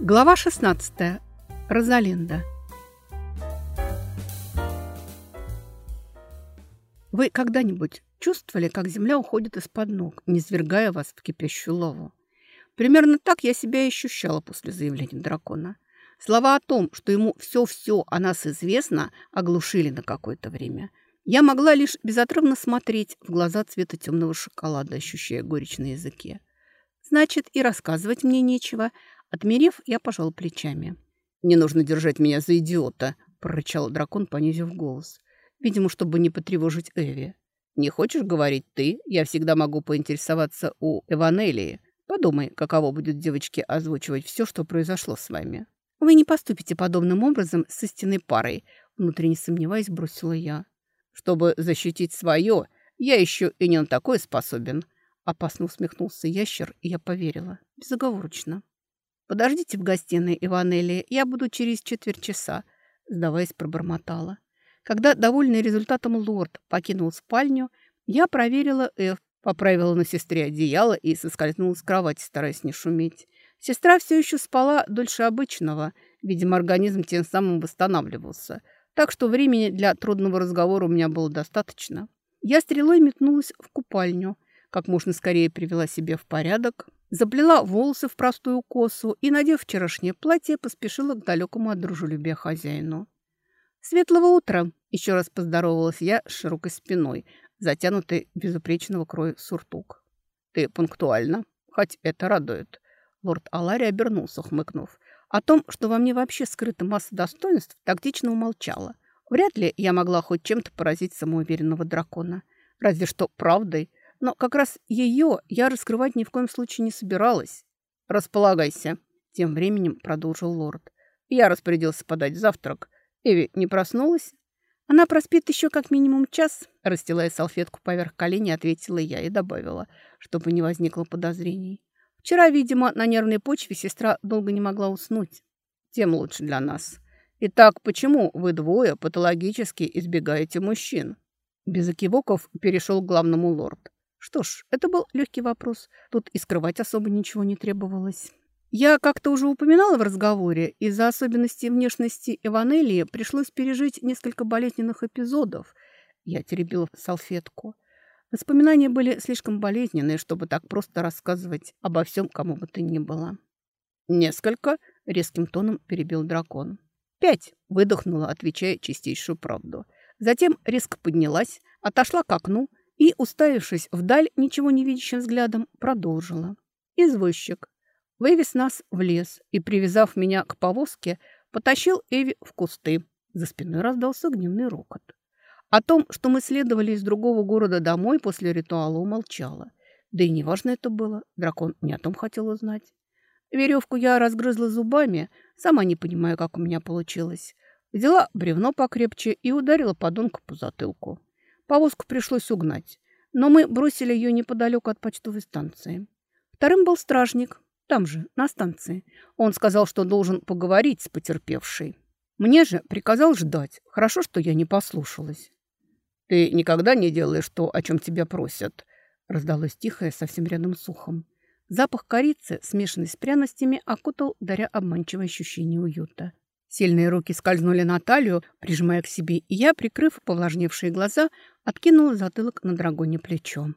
Глава 16. Розалинда. Вы когда-нибудь чувствовали, как земля уходит из-под ног, не свергая вас в кипящую лову? Примерно так я себя и ощущала после заявления дракона. Слова о том, что ему все-все о нас известно, оглушили на какое-то время. Я могла лишь безотрывно смотреть в глаза цвета темного шоколада, ощущая горечь на языке. Значит, и рассказывать мне нечего – Отмерев, я пожал плечами. «Не нужно держать меня за идиота», – прорычал дракон, понизив голос. Видимо, чтобы не потревожить Эви. «Не хочешь говорить ты? Я всегда могу поинтересоваться у Эванелии. Подумай, каково будет девочке озвучивать все, что произошло с вами». «Вы не поступите подобным образом с истинной парой», – внутренне сомневаясь, бросила я. «Чтобы защитить свое, я еще и не на такое способен», – опасно усмехнулся ящер, и я поверила. Безоговорочно. «Подождите в гостиной, Иванелли, я буду через четверть часа», – сдаваясь, пробормотала. Когда, довольный результатом лорд покинул спальню, я проверила Эф, поправила на сестре одеяло и соскользнула с кровати, стараясь не шуметь. Сестра все еще спала дольше обычного, видимо, организм тем самым восстанавливался, так что времени для трудного разговора у меня было достаточно. Я стрелой метнулась в купальню, как можно скорее привела себя в порядок, заплела волосы в простую косу и, надев вчерашнее платье, поспешила к далекому от дружелюбия хозяину. «Светлого утра!» – еще раз поздоровалась я с широкой спиной, затянутой безупречного кроя суртук. «Ты пунктуальна, хоть это радует». Лорд Алари обернулся, хмыкнув. О том, что во мне вообще скрыта масса достоинств, тактично умолчала. Вряд ли я могла хоть чем-то поразить самоуверенного дракона. Разве что правдой – но как раз ее я раскрывать ни в коем случае не собиралась. «Располагайся», — тем временем продолжил лорд. Я распорядился подать завтрак. Эви не проснулась? Она проспит еще как минимум час, расстилая салфетку поверх колени, ответила я и добавила, чтобы не возникло подозрений. Вчера, видимо, на нервной почве сестра долго не могла уснуть. Тем лучше для нас. Итак, почему вы двое патологически избегаете мужчин? Без окивоков перешел к главному лорд. Что ж, это был легкий вопрос. Тут и скрывать особо ничего не требовалось. Я как-то уже упоминала в разговоре, из-за особенностей внешности Эванелии пришлось пережить несколько болезненных эпизодов. Я теребила салфетку. Воспоминания были слишком болезненные, чтобы так просто рассказывать обо всем, кому бы то ни было. «Несколько?» — резким тоном перебил дракон. «Пять!» — выдохнула, отвечая чистейшую правду. Затем резко поднялась, отошла к окну — и, уставившись вдаль ничего не видящим взглядом, продолжила. Извозчик вывез нас в лес и, привязав меня к повозке, потащил Эви в кусты. За спиной раздался гневный рокот. О том, что мы следовали из другого города домой после ритуала, умолчала. Да и неважно это было, дракон не о том хотел узнать. Веревку я разгрызла зубами, сама не понимая, как у меня получилось. Взяла бревно покрепче и ударила подонка по затылку. Повозку пришлось угнать, но мы бросили ее неподалеку от почтовой станции. Вторым был стражник, там же, на станции. Он сказал, что должен поговорить с потерпевшей. Мне же приказал ждать. Хорошо, что я не послушалась. «Ты никогда не делаешь то, о чем тебя просят?» Раздалось тихое, совсем рядом с ухом. Запах корицы, смешанный с пряностями, окутал, даря обманчивое ощущение уюта. Сильные руки скользнули на талию, прижимая к себе, и я, прикрыв повлажневшие глаза, откинула затылок на драгоне плечо.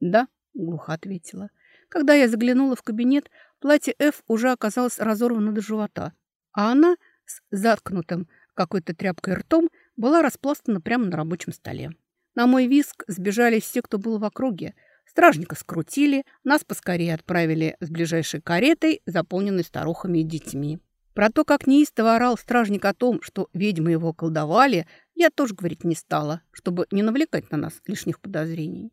«Да», — глухо ответила. Когда я заглянула в кабинет, платье Ф уже оказалось разорвано до живота, а она с заткнутым какой-то тряпкой ртом была распластана прямо на рабочем столе. На мой виск сбежали все, кто был в округе. Стражника скрутили, нас поскорее отправили с ближайшей каретой, заполненной старухами и детьми. Про то, как неистово орал стражник о том, что ведьмы его колдовали, я тоже говорить не стала, чтобы не навлекать на нас лишних подозрений.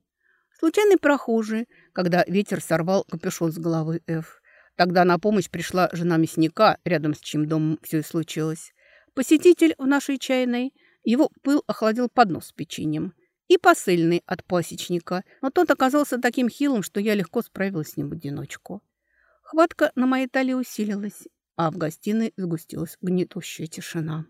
Случайный прохожий, когда ветер сорвал капюшон с головы Ф. Тогда на помощь пришла жена мясника, рядом с чьим домом все и случилось. Посетитель в нашей чайной, его пыл охладил поднос с печеньем. И посыльный от пасечника, но тот оказался таким хилым, что я легко справилась с ним в одиночку. Хватка на моей талии усилилась, а в гостиной сгустилась гнетущая тишина.